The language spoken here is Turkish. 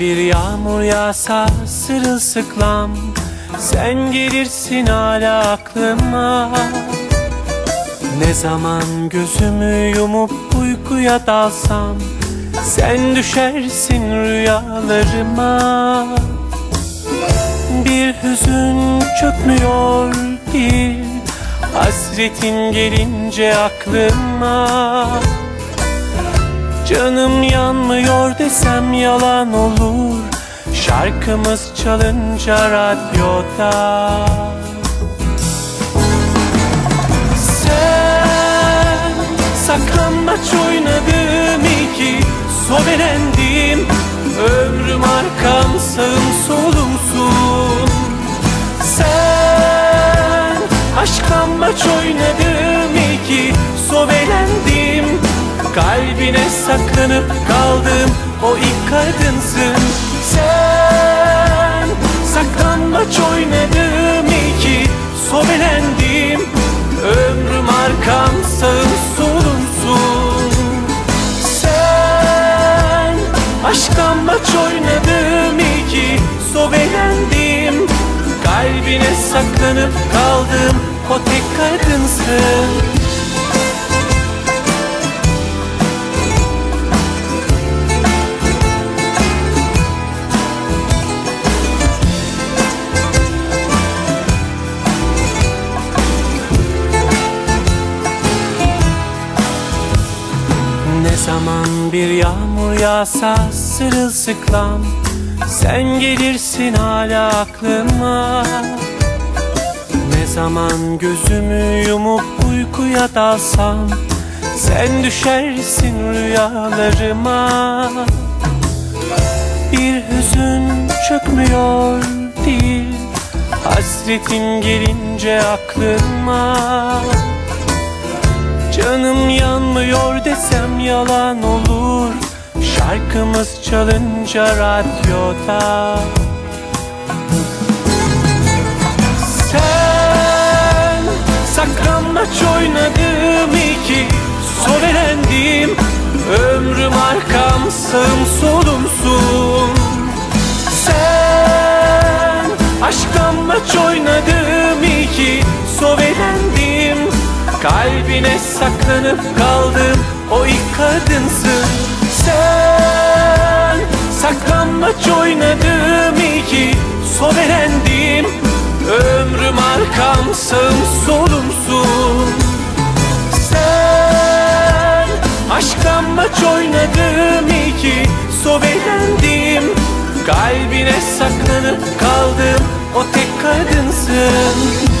bir yağmur yağsa sırılsıklam. Sen gelirsin hala aklıma. Ne zaman gözümü yumup uykuya dalsam Sen düşersin rüyalarıma. Bir hüzün çökmüyor değil Hasretin gelince aklıma Canım yanmıyor desem yalan olur. Şarkımız çalınca radyoda. Sen saklambaç oynadım iki Sobelendim Ömrüm arkam sağım Kalbine saklanıp kaldım o ilk kadınsın. Sen saklambaç oynadım iki Sobelendim. Ömrüm arkam sağım zaman bir yağmur yağsa sırılsıklam. Sen gelirsin hala aklıma. Ne zaman gözümü yumup uykuya dalsam Sen düşersin rüyalarıma. Bir hüzün çökmüyor değil Hasretin gelince aklıma. Canım yanmıyor desem yalan olur. Şarkımız çalınca radyoda. Sen saklambaç oynadım iki Sobelendim Ömrüm arkam sağım solumsun. Sen aşklambaç oynadım iki Sobelendim Kalbine saklanıp kaldım o ilk kadınsın Sen. Saklambaç oynadım iki Sobelendim Ömrüm arkam sağım solumsun. Sen aşklambaç oynadım iki Sobelendim Kalbine saklanıp kaldım o tek kadınsın